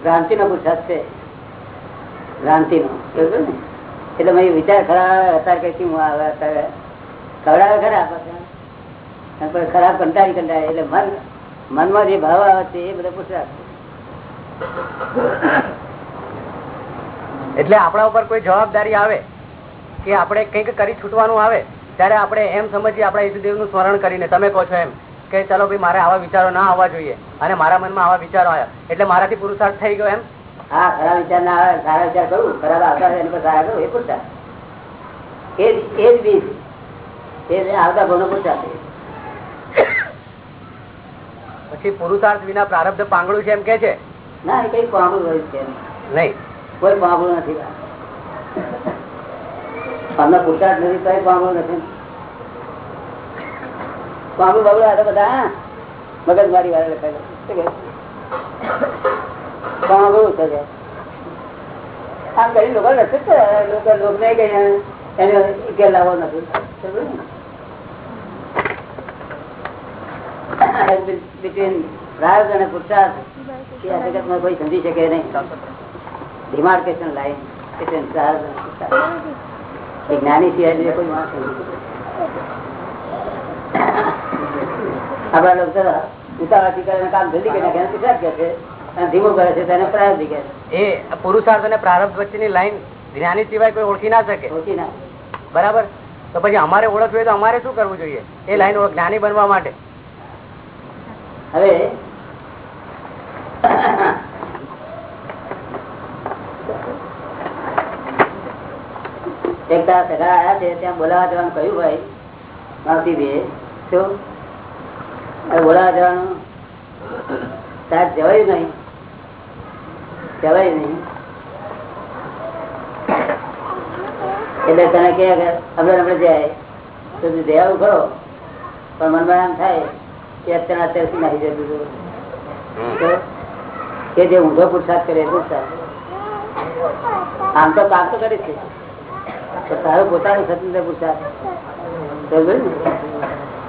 Speaker 1: ભ્રાંતિ નો પુરુષાર્થ છે. ભ્રાંતિ નો? એટલે મારી વિચાર ખરા, અત્યારે કઈ શું આવે ખવડાવે ખરા. ખરાબ કંટાળી કંટાળે, એટલે મન, મનમાં જે ભાવ આવે છે, એ બધા પુરુષાર્થ
Speaker 5: એટલે આપણા ઉપર કોઈ જવાબદારી આવે કે આપણે કંઈક કરી છૂટવાનું આવે, ત્યારે આપણે એમ સમજીએ આપણા ઈસુદેવનું સ્મરણ કરીને. તમે કહો છો એમ કે, ચલો ભાઈ, મારે આવા વિચારો ના આવવા જોઈએ અને મારા મનમાં આવા વિચારો આવ્યા. એટલે મારાથી પુરુષાર્થ થઈ ગયો એમ?
Speaker 1: હા ખરા વિચાર ના આવે સારા વિચાર કરું ખરાબ આવતા એની પર સારા કરું એ પૂછતા એ જ એ જ બીજ. એ આવતા ગુણો પૂછતા
Speaker 5: પછી પુરુષાર્થ વિના પ્રારબ્ધ પાંગળું છે એમ કે છે?
Speaker 1: ના એ કઈ પામું હોય છે.
Speaker 5: નહીં.
Speaker 1: કોઈ પામું નથી. અમને પુરુષાર્થ નથી કઈ પામું નથી. પામું બગડે આ બધા મગજમારી વાળા લખાય શું કહે? પામું છે? કે. આમ કરી લોકો નથી લોકો લોકને કઈ એને લાવવો નથી ને? નહીં ડિમાર્કેશન લાઈન પુરુષાર્થ. જ્ઞાની કોઈ માણસ આપણા લોકો ઉતાવળથી કામ જલ્દી કરી નાખે ગુજરાત કે છે
Speaker 5: ઓળખી ના બરાબર? તો પછી અમારે ઓળખવી હોય તો અમારે શું કરવું જોઈએ? એ લાઈન જ્ઞાની બનવા માટે.
Speaker 1: હવે એક તારા સગા આવ્યા છે ત્યાં બોલાવા જવાનું કહ્યું ભાઈ માવતી બે શું બોલાવા જવાનું? તાર જવાયું નહીં. જવાયું નહીં. એટલે તને કે આપણે આપણે જાય. તો તું આવું ખરો પણ મનમાં એમ થાય કે અત્યારે અત્યારથી નાખી જતું. કે જે ઊંધો પુરસાદ કરે પુરસાદ. આમ તો કામ તો કરે છે. તારું પોતાનું સ્વતંત્ર પુરસાદ.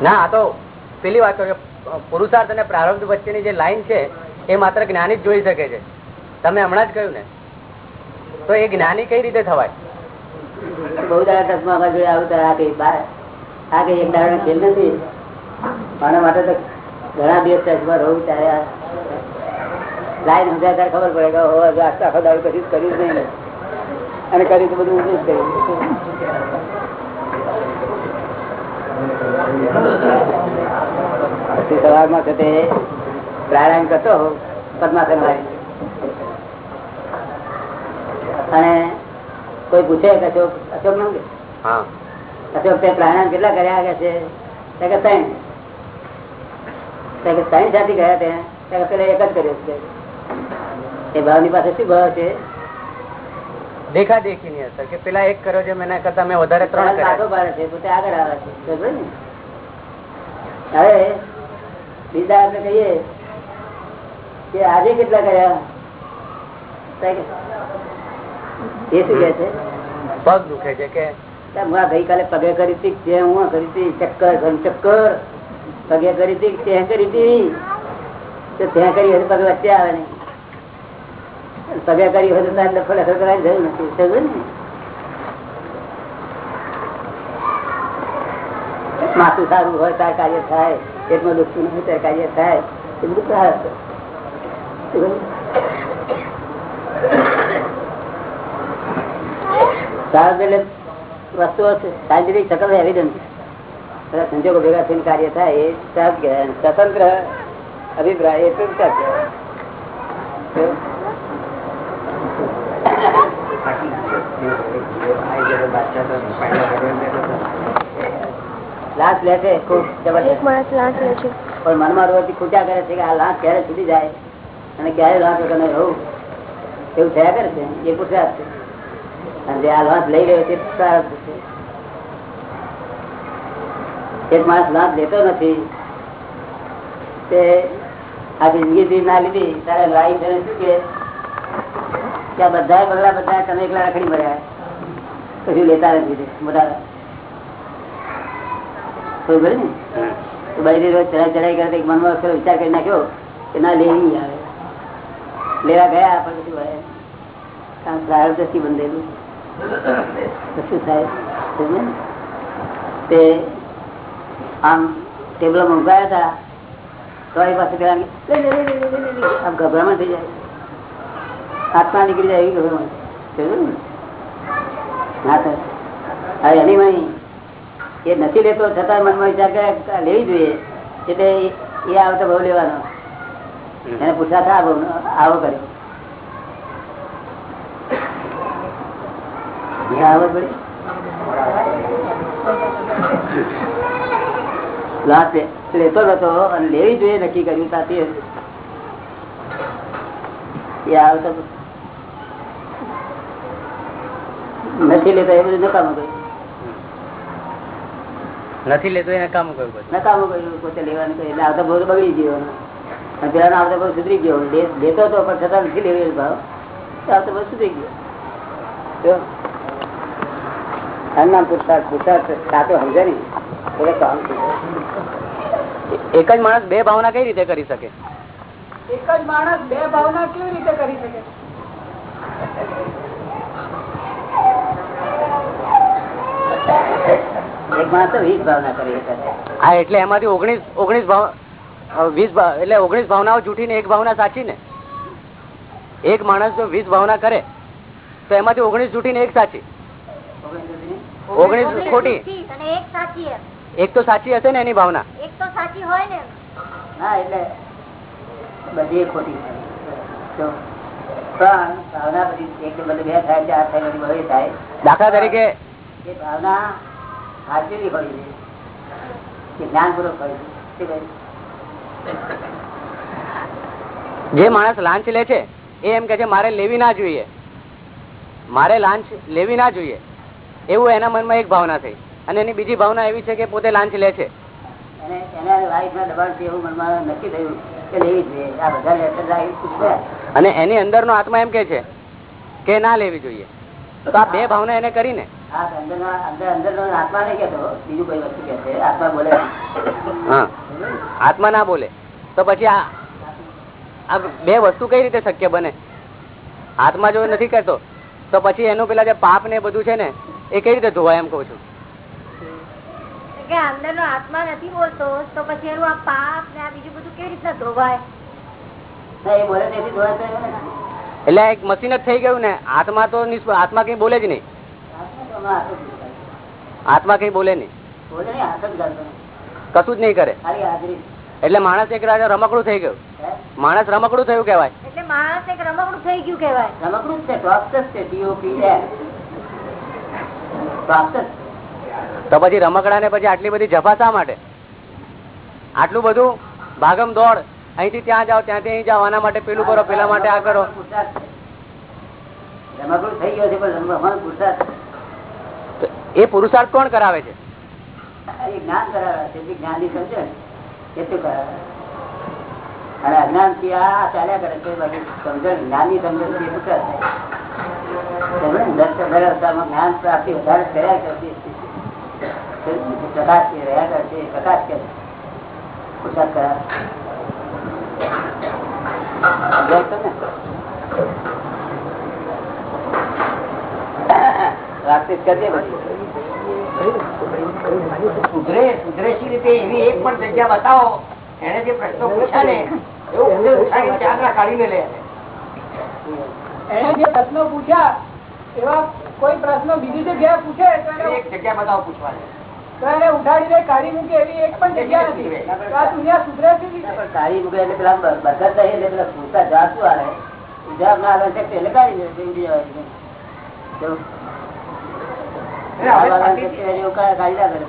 Speaker 1: ના?
Speaker 5: આ તો પેલી વાત કરું પુરુષાર્થ અને પ્રારંભ વચ્ચેની જે લાઈન છે, એ માત્ર જ્ઞાની જ જોઈ શકે છે. તમે હમણાં જ કહ્યું ને? તો એ જ્ઞાની કઈ રીતે થવાય?
Speaker 1: બહુ દાડા ચશ્મા જોડે આવું આ કઈ બાર આ કઈ એક દાડા ખેલ નથી? મારા માટે તો ઘણા દિવસ ચશ્મા રહું ત્યારે લાઈન સમજાય ત્યારે ખબર પડે કે હો આખો દાડો કશું કર્યું જ નહીં. અને કર્યું તો બધું ઊંચું જ કર્યું સવારમાં છે તે પ્રાણાયામ કરતો પદ્માસન વાળી અને કોઈ પૂછે કે અશોક અશોક નામ અશોક તે પ્રાણાયામ કેટલા કર્યા કે છે? કે ત્રણ. કે ત્રણ સાથી ગયા ત્યાં. પેલા એક જ કર્યો છે. એ ભાવની પાસે શું ભાવ છે?
Speaker 5: દેખા દેખી ની અસર કે પેલા એક કર્યો છે મેં કરતા મેં વધારે ત્રણ
Speaker 1: પાછો
Speaker 5: કર્યા
Speaker 1: છે. પોતે આગળ આવે છે. હવે બીજા આપણે કહીએ કે આજે કેટલા કર્યા? એ શું કે છે?
Speaker 5: પગ દુખે છે કે?
Speaker 1: ગઈકાલે પગે કરી હતી જે હું કરી હતી ચક્કર ઘન ચક્કર. પગે કરી હતી ત્યાં કરી હતી. તો ત્યાં કરી હોય પગ વચ્ચે આવે નહીં. પગે કરી હોય તો તારે લફડ લફડ કરવાની જરૂર નથી. સમજ્યો ને? માથું સારું હોય તાર કાર્ય થાય. પેટમાં દુખતું નથી તાર કાર્ય થાય. એ બધું સારું સારું એટલે વસ્તુઓ છે. સાયન્ટિફિક સકલ એવિડન્સ સંજોગો ભેગા થઈને કાર્ય થાય એ સાહસ કહેવાય. સ્વતંત્ર અભિપ્રાય એ પુરસ્કાર કહેવાય? લાશ લે છે ખૂબ જબરદસ્ત. પણ મનમાં રોજથી ખૂટ્યા કરે છે કે આ લાશ ક્યારે છૂટી જાય? અને ક્યારે લાશ વગર રહું? એવું થયા કરે છે? એ પૂછ્યા છે અને જે લઈ રહ્યો એક માણસ લાભ લેતો નથી. તે આ જિંદગી ના લીધી તારે લાઈ છે શું કે કે બધા બધા તમે એકલા રખડી મળ્યા કશું લેતા નથી બધા. ને બધી રોજ ચડાઈ ચડાઈ કરે એક મનમાં પેલો વિચાર કરી નાખ્યો કે ના, લેવી આવે. લેવા ગયા, પણ કશું હોય કામ પ્રારબ્ધથી બંધેલું. શું થાય? તે આમ ટેબલ મુકાયા હતા. તો એ પાસે પેલા. આમ ગભરામણ થઈ જાય. હાથમાં નીકળી જાય એવી ગભરામણ. ને? થાય. એની માં એ નથી લેતો છતાં મનમાં વિચાર લેવી જોઈએ. એટલે એ- એ આવે બહુ લેવાનો. એને પૂછા થા આવો કર્યો એ આવો પડી લાત નતો અને લેવી જોઈએ નક્કી કર્યું એ આવે નથી લેતો એ બધું નકામું કર્યું.
Speaker 5: નથી લેતો કર્યું બધું
Speaker 1: નકામું કર્યું પોતે લેવાનું કર્યું. એટલે આવતા બહુ બગડી ગયો. અને આવતા બહુ સુધરી ગયો. લેતો હતો પણ છતાં નથી લેવી ભાવ. આવતા બહુ સુધરી ગયો. નામ સાચો સમજે.
Speaker 5: એક જ માણસ બે ભાવના કઈ રીતે કરી શકે?
Speaker 2: એક જ માણસ બે ભાવના કેવી રીતે કરી શકે?
Speaker 1: એક માણસ તો વીસ ભાવના કરી શકે.
Speaker 5: હા એટલે એમાંથી ઓગણીસ ઓગણીસ ભાવ વીસ એટલે ઓગણીસ ભાવનાઓ જૂઠીને એક ભાવના સાચી ને એક માણસ જો વીસ ભાવના કરે તો એમાંથી ઓગણીસ જૂઠીને એક સાચી. ઓગણીસ ખોટી.
Speaker 3: એક સાચી હે.
Speaker 5: એક તો સાચી હશે ને એની ભાવના.
Speaker 3: એક તો સાચી હોય ને
Speaker 1: હા એટલે બધી ખોટી પણ ભાવના બધી એક તો બે થાય ચાર થાય બધી બધી થાય.
Speaker 5: દાખલા તરીકે
Speaker 1: એ ભાવના હાજરી હોય છે. જ્ઞાનપૂર્વક હોય છે?
Speaker 5: જે માણસ લાંચ લે છે એ એમ કે છે મારે લેવી ના જોઈએ. મારે લાંચ લેવી ના જોઈએ. એવું એના મનમાં એક ભાવના થઈ. અને એની બીજી ભાવના એવી છે કે પોતે લાંચ લે છે.
Speaker 1: અને એની
Speaker 5: અંદર અંદરનો આત્મા એમ કે છે કે ના લેવી જોઈએ. તો આ બે ભાવના એને કરીને.
Speaker 1: આત્મા
Speaker 5: ના બોલે. તો પછી આ આ બે વસ્તુ કઈ રીતે શક્ય બને? આત્મા જો નથી કરતો તો પછી એનું પેલા જે પાપ ને બધું છે ને એ કઈ રીતે ધોવાય એમ કઉ છું?
Speaker 3: અંદર નો આત્મા નથી બોલતો તો પછી એનું આ પાપ ને આ બીજું બધું કેવી રીતના ધોવાય?
Speaker 1: ના, એ બોલે તેથી જોવા તો એવું નથી.
Speaker 5: એટલે એક મશીન જ થઈ ગયું ને આત્મા તો આત્મા કઈ બોલે જ નહીં.
Speaker 1: આત્મા
Speaker 5: કઈ બોલે નહીં.
Speaker 1: બોલે નહીં, હાથ જ ગાળતો નહીં.
Speaker 5: કશું જ નહીં કરે. એટલે માણસ એક રાજા રમકડું થઈ ગયું. માણસ રમકડું થયું કેવાય
Speaker 3: એટલે માણસ એક રમકડું થઈ ગયું કેવાય
Speaker 1: રમકડું છે ટોપ્સ જ છે ટીઓપી ટોપ્સ જ
Speaker 5: તો પછી રમકડા ને પછી આટલી બધી જફા શા માટે? આટલું બધું ભાગમ દોડ અહીંથી ત્યાં જાઓ ત્યાંથી અહીં જાઓ આના માટે પેલું કરો પેલા માટે આ કરો.
Speaker 1: થઈ ગયો છે પણ
Speaker 5: એ પુરુષાર્થ કોણ કરાવે છે?
Speaker 1: જ્ઞાન કરાવે છે જ્ઞાની સમજે ને? એટલું કરાવે. અને અજ્ઞાનથી આ ચાલ્યા કરે છે બાકી સમજણ જ્ઞાની સમજણથી જ્ઞાન પ્રાપ્તિ કરે કરજે પછી.
Speaker 4: સુધરે સુધરેશી રીતે એવી એક પણ જગ્યા બતાવો. એને જે પ્રશ્નો પૂછ્યા ને
Speaker 2: એને. જે પ્રશ્નો પૂછ્યા એવા કોઈ પ્રશ્નો બીજી જગ્યાએ પૂછે તો
Speaker 4: એક જગ્યા બતાવો પૂછવાની.
Speaker 2: તો એને ઉઠાડીને કાઢી મૂકે એવી એક પણ જગ્યા નથી. આ દુનિયા સુધરે છે
Speaker 1: કાઢી મૂકે એટલે પેલા બરકત થઈ એટલે પેલા પૂરતા જાતું આવે જવાબ ના આવે છે. એટલે કાઢી દે.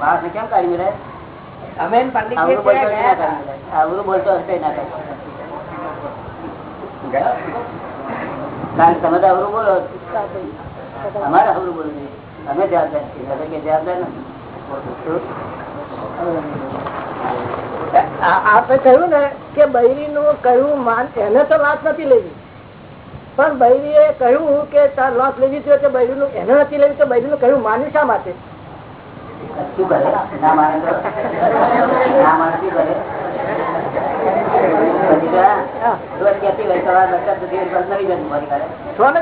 Speaker 1: માણસને કેમ કાઢી મેળે?
Speaker 4: અમે
Speaker 1: બોલતો હશે ના કારણ તમે તો આવરું બોલો. અમારે આવરું બોલવું અમે જવાબદાર છીએ. કે જવાબદાર નથી.
Speaker 2: આપણે કહ્યું ને કે બૈરી નું કહ્યું માન એને તો લાત નથી લેવી. પણ બૈરી એ કહ્યું કે તાર લોસ લેવી જોઈએ કે બૈરી નું એને નથી લેવી તો બૈરી નું કહ્યું માન્યું શા માટે?
Speaker 1: શું કરે? ના તો ના માને શું કરે?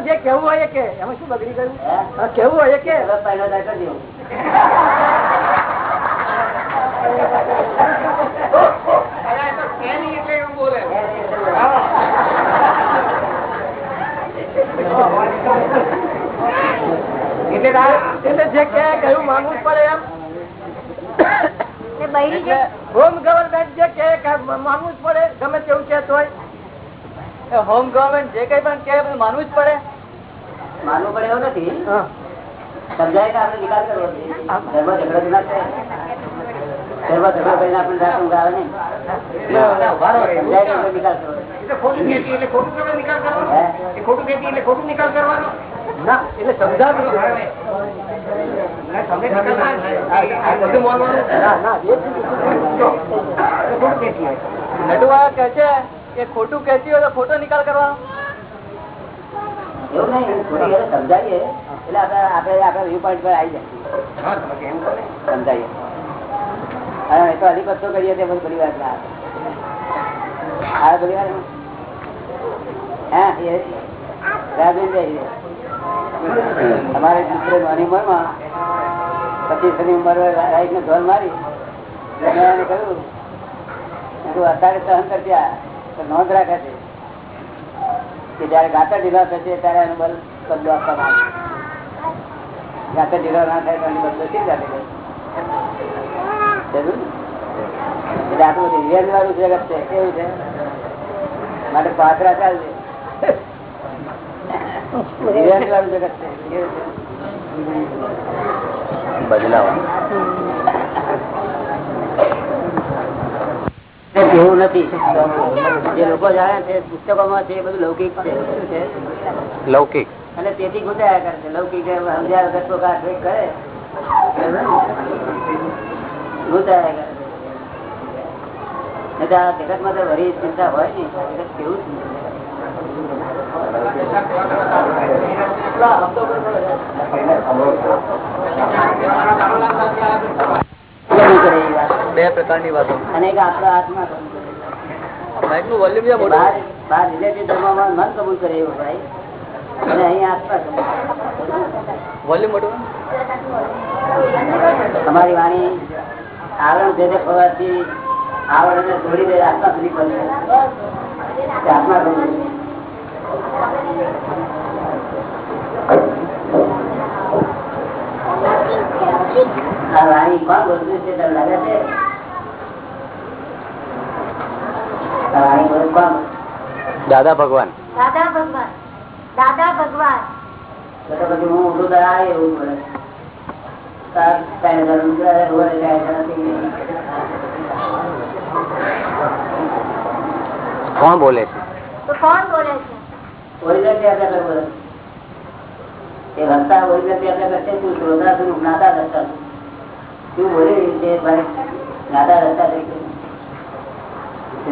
Speaker 2: જે કેવું હોય કે. એમાં શું બગડી ગયું? કેવું હોય કે.
Speaker 1: પહેલો દાખલો દેવો.
Speaker 4: એટલે
Speaker 2: જે કે કહ્યું માનવું પડે એમ. હોમ ગવર્મેન્ટ જે કે માનવું જ પડે ગમે તેવું કે તોય હોમ ગવર્મેન્ટ જે કઈ પણ કે માનવું જ પડે.
Speaker 1: માનવું પડે એવું નથી. સમજાય કે આપણે નિકાલ કરવો જોઈએ. ઝઘડો ના થાય. ઘરમાં ઝઘડો કરીને આપણે રાત આવે નહીં. નિકાલ કરવો
Speaker 4: ખોટું કહેતી એટલે ખોટું નિકાલ કરવાનો? ખોટું કહેતી એટલે ખોટું નિકાલ કરવાનો?
Speaker 2: ના એટલે સમજાવી
Speaker 4: હવે, ના, તમને નિકાલ ના થાય. આ બધું માનવાનું
Speaker 2: ના ના એ જ
Speaker 4: જો, એટલે ખોટું કહેતી હોય
Speaker 2: કે છે કે ખોટું કહેતી હોય તો ખોટો નિકાલ કરવાનો.
Speaker 1: એવું નહીં થોડી સમજાવીએ. એટલે આપણે આપણે વ્યૂ પોઈન્ટ પર આવી જાય
Speaker 4: પછી.
Speaker 1: સમજાવીએ. અને તો કરીએ તે બધું પરિવાર ના આવે પરિવાર હા? એ રાજેન્દ્ર અમારે દીકરે નાની ઉંમરમાં પચીસની ઉંમર રાઈટ ને ધોલ મારી કહ્યું અત્યારે સહન કરજે તો નોંધ રાખે છે. કે જયારે ગાતા ઢીલા થશે ત્યારે એનો બલ બદલો આપવામાં આવે ગાતા ઢીલો ના થાય તો એનો બદલો શી જાતે એટલે આટલું બધું વાળું જગત છે કેવું છે? માટે પાછરા ચાલશે રિયલ વાળું જગત છે કેવું છે
Speaker 5: બદલાવા
Speaker 1: એવું નથી જે લોકો જાણે છે પુસ્તકોમાં છે એ બધું લૌકિક છે.
Speaker 5: લૌકિક.
Speaker 1: અને તેથી ગુજાયા કરે છે. લૌકિક સમજ્યા વગર તો કાંઈ કરે? ગુજાયા કરે જગત આ જગતમાં તો વરી ચિંતા હોય ને જગત કેવું
Speaker 5: બે પ્રકારની વાતો.
Speaker 1: અને એક આપણા હાથમાં
Speaker 5: માઇકનું વોલ્યુમ છે મોટું?
Speaker 1: બહાર બહાર રિલેટિવ ધર્મમાં મન કબૂલ કરે એવું ભાઈ. અને અહીંયા આત્મા
Speaker 5: વોલ્યુમ મોટું?
Speaker 1: તમારી વાણી આવરણ ભેદે આવરણ આવરણને છોડી દે આત્મા સુધી તે આત્મા કરે. આ વાણી કોણ બોલતું છે તને લાગે છે આ વાણી બોલે કોણ
Speaker 5: દાદા ભગવાન.
Speaker 3: દાદા ભગવાન. દાદા ભગવાન.
Speaker 1: તો તો પછી હું તો આવે એવું બોલે.
Speaker 5: કોણ બોલે છે?
Speaker 3: તો કોણ બોલે છે?
Speaker 1: ઓરિજિનલ ત્યાં આગળ બોલે એ હસતા ઓરિજિનલ ત્યાં આગળ છે તું શ્રોતા છું જ્ઞાતા દસતા છું. તું બોલી જ્ઞાતા તરીકે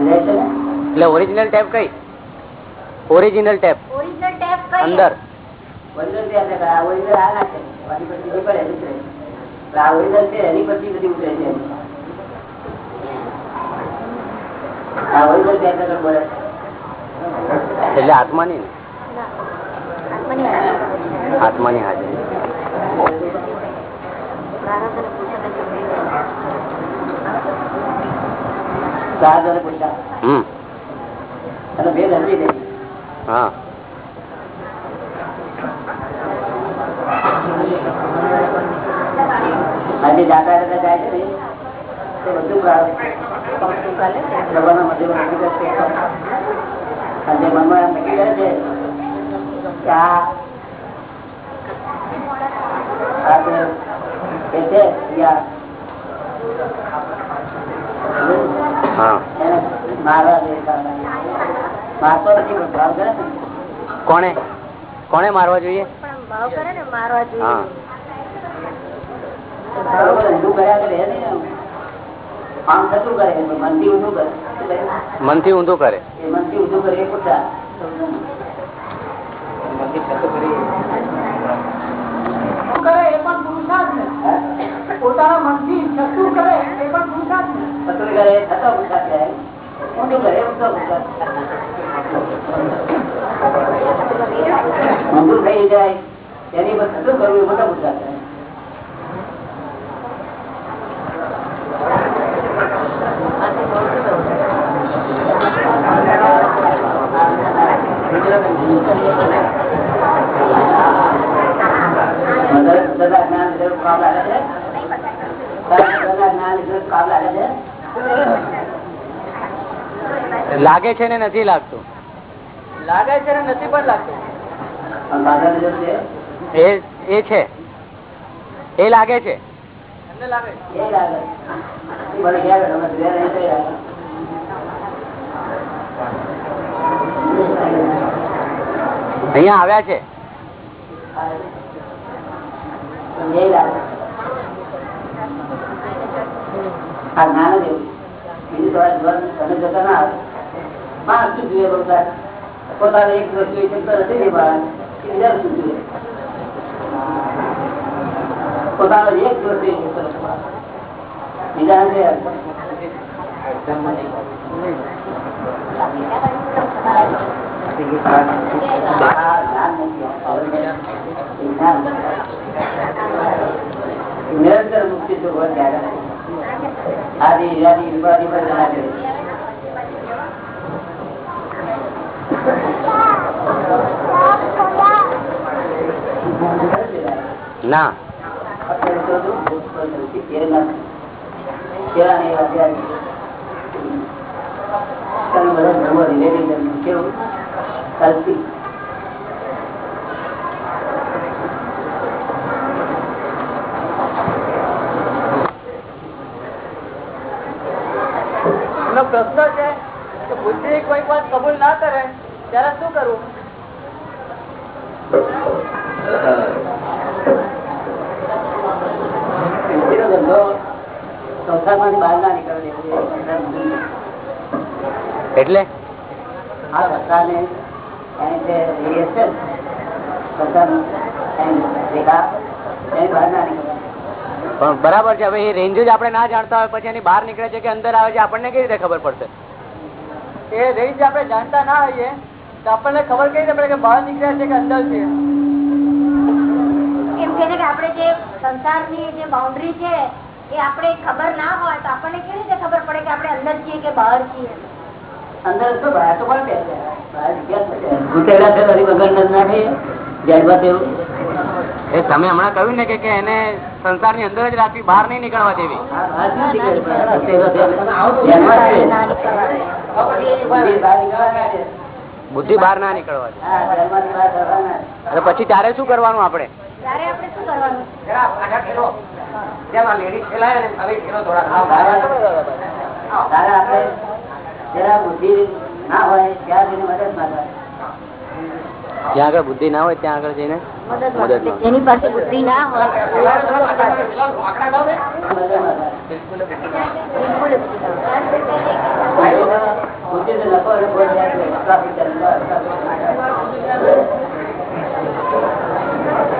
Speaker 1: ને?
Speaker 5: એટલે ઓરિજિનલ ટેપ કઈ? ઓરિજિનલ ટેપ
Speaker 3: ઓરિજિનલ ટેપ કઈ?
Speaker 5: અંદર.
Speaker 1: ઓરિજિનલ ત્યાં આ ઓરિજિનલ આ ના છે પછી બીજી પડે ઉતરે. આ ઓરિજિનલ છે એની પછી બધી ઉતરે છે. આ ઓરિજિનલ બોલે
Speaker 5: એટલે આત્માની ને.
Speaker 3: આત્માની હાજરી.
Speaker 5: હા.
Speaker 1: આજે જાતા રહેતા જાય છે ને? બધું પ્રાપ્ત ભગવાનના મધ્યમાં નક્કી કરશે. અને જે મનમાં નક્કી કરે છે. કે આ આ જે એ છે યા
Speaker 5: હા
Speaker 1: એને મારવા
Speaker 5: જોઈએ?
Speaker 3: પણ ભાવ કરે ને મારવા જોઈએ.
Speaker 1: ઊંધું કરે ને આમ થતું કરે પણ મનથી ઊંધું કરે. કરે?
Speaker 5: મનથી ઊંધું કરે.
Speaker 1: મનથી ઊંધું કરે
Speaker 2: પુરુષાર્થ પોતાના મનથી છતું કરે એ પણ પુરુષાર્થ
Speaker 1: પતરું કરે થતો ખોટા કહેવાય. ઊંધું કરે ઊંધો ખોટા. ઊંધું થઈ જાય એની પર થતું કરવું એ મોટા ખોટા કહેવાય. વધારે શુદ્ધતા જ્ઞાન લીધે કામ લાગે છે તારા શુદ્ધતા જ્ઞાન લીધે કામ લાગે છે
Speaker 5: લાગે છે ને નથી લાગતું.
Speaker 2: લાગે છે ને નથી પણ લાગતું.
Speaker 5: એ એ છે. એ લાગે છે. અહીંયા આવ્યા છે.
Speaker 1: એ આ જ્ઞાન જ બીજું તમે જતા ના આવે. માણસ શું જોઈએ બોલતા? પોતાને એક વસ્તુ એ શકતો નથી ને માણસ. એ બીજા શું જોઈએ? પોતાનો એક વસ્તુ એ શકતો નથી. બીજાને જે આ જ્ઞાન નથી. એ જ્ઞાન. નિરંતર મુક્તિ તો હોય ત્યારે આદિ વ્યાધિ ઉપાધિ પર જણા કરે
Speaker 5: ના.
Speaker 2: પ્રશ્ન છે કોઈ વાત કબૂલ ના કરે ત્યારે શું કરવું?
Speaker 1: બહાર ના નીકળવો
Speaker 5: એટલે?
Speaker 1: આ એની જે.
Speaker 5: પણ બરાબર છે હવે એ રેન્જ જ આપણે ના જાણતા હોય પછી એની બહાર નીકળે છે કે અંદર આવે છે આપણને કેવી રીતે ખબર પડશે?
Speaker 2: એ રેન્જ આપણે જાણતા ના હોઈએ તો આપણને ખબર કઈ રીતે પડે કે બહાર નીકળ્યા છે કે અંદર છે?
Speaker 3: એમ કે કે આપણે જે સંસારની જે બાઉન્ડ્રી છે એ આપણે ખબર ના હોય તો આપણને કેવી રીતે ખબર પડે કે આપણે અંદર છીએ કે બહાર છીએ?
Speaker 1: અંદર તો બહાર તો
Speaker 5: એ તમે હમણાં કહ્યું ને કે એને સંસારની અંદર જ રાખવી બહાર નહીં નીકળવા દેવી.
Speaker 1: પણ. બુદ્ધિ બહાર
Speaker 5: ના નીકળવા પછી ત્યારે શું કરવાનું આપણે?
Speaker 3: ત્યારે આપણે શું કરવાનું?
Speaker 4: જરા પાછા ખેલો. જેમ આ લેડી ખેલાય ને હવે ખેલો થોડા. ખાવ
Speaker 1: તારે આપણે જરા બુદ્ધિ ના હોય ત્યાં જઈને મદદ માંગવા
Speaker 5: જ્યાં આગળ બુદ્ધિ ના હોય ત્યાં આગળ જઈને મદદ માંગો.
Speaker 3: પાસે બુદ્ધિ ના હોય
Speaker 4: બિલકુલ ગાવ ને
Speaker 1: મદદ માંગવા બુદ્ધિ તો નફો અને ખોટ જાય છે. ટ્રાફિક ચાલે છે. બસમાં ચડે તો નફો ખોટ છે. ગાડી માં ચડે તો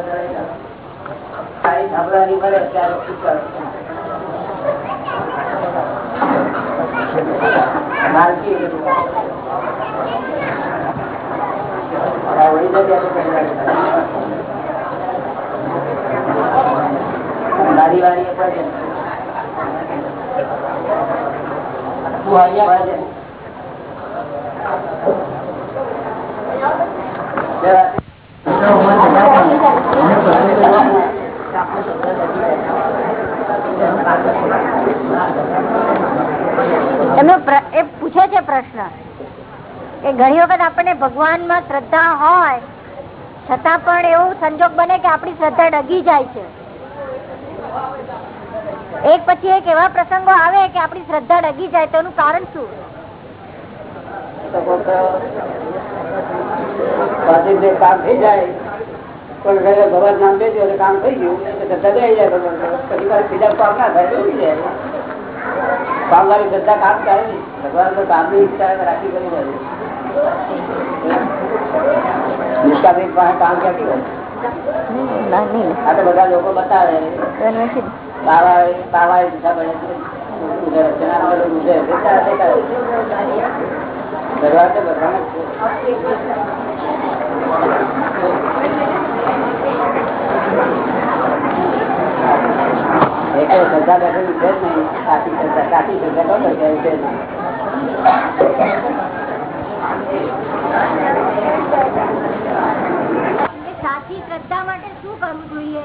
Speaker 1: ખાલી સાંભળવાની મળે મારી વાળી પણ છે. તું અહીંયા પણ છે.
Speaker 3: એમનો પ્ર- એ પૂછે છે પ્રશ્ન કે ઘણી વખત આપણને ભગવાનમાં શ્રદ્ધા હોય, છતાં પણ એવું સંજોગ બને કે આપણી શ્રદ્ધા ડગી જાય છે. એક પછી એક એવા પ્રસંગો આવે કે આપણી શ્રદ્ધા ડગી જાય તેનું કારણ શું?
Speaker 1: પણ ભગવાન નામ શ્રદ્ધા ભગવાન કામ કરે ભગવાન તો કામની રાખી કરી નિષ્કામિત પાસે કામ ક્યાંથી હોય? આ તો બધા લોકો બતાવે. બાવા બાવા ઈચ્છા પડે શ્રદ્ધા બેઠેલી છે જ નહીં. સાચી શ્રદ્ધા સાચી શ્રદ્ધા છે? એવું છે જ નહીં.
Speaker 3: સાચી શ્રદ્ધા માટે શું કરવું જોઈએ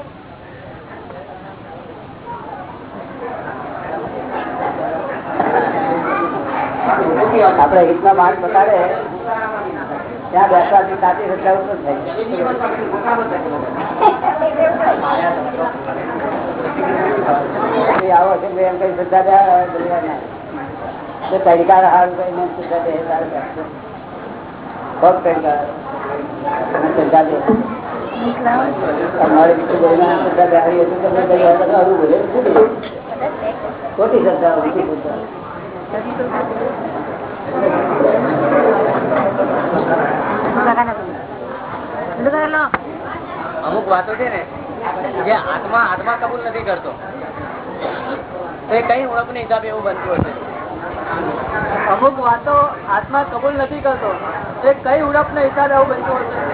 Speaker 1: આપણે હિતના માર્ગ બતાડે ત્યાં બેસવાથી સાચી શ્રદ્ધા ઉત્પન્ન થાય આવો છે એમ કઈ શ્રદ્ધા દે બોલ્યા ના તો તડકા હાલ કઈને શ્રદ્ધા ખોટી શ્રદ્ધા
Speaker 5: અમુક વાતો છે ને, જે આત્મા આત્મા કબૂલ નથી કરતો. તો કઈ ઓળખને હિસાબે એવું બનતું હશે?
Speaker 2: અમુક વાતો આત્મા કબૂલ નથી કરતો. એ કઈ ઉડપ ને હિસાબે આવું બનતું હશે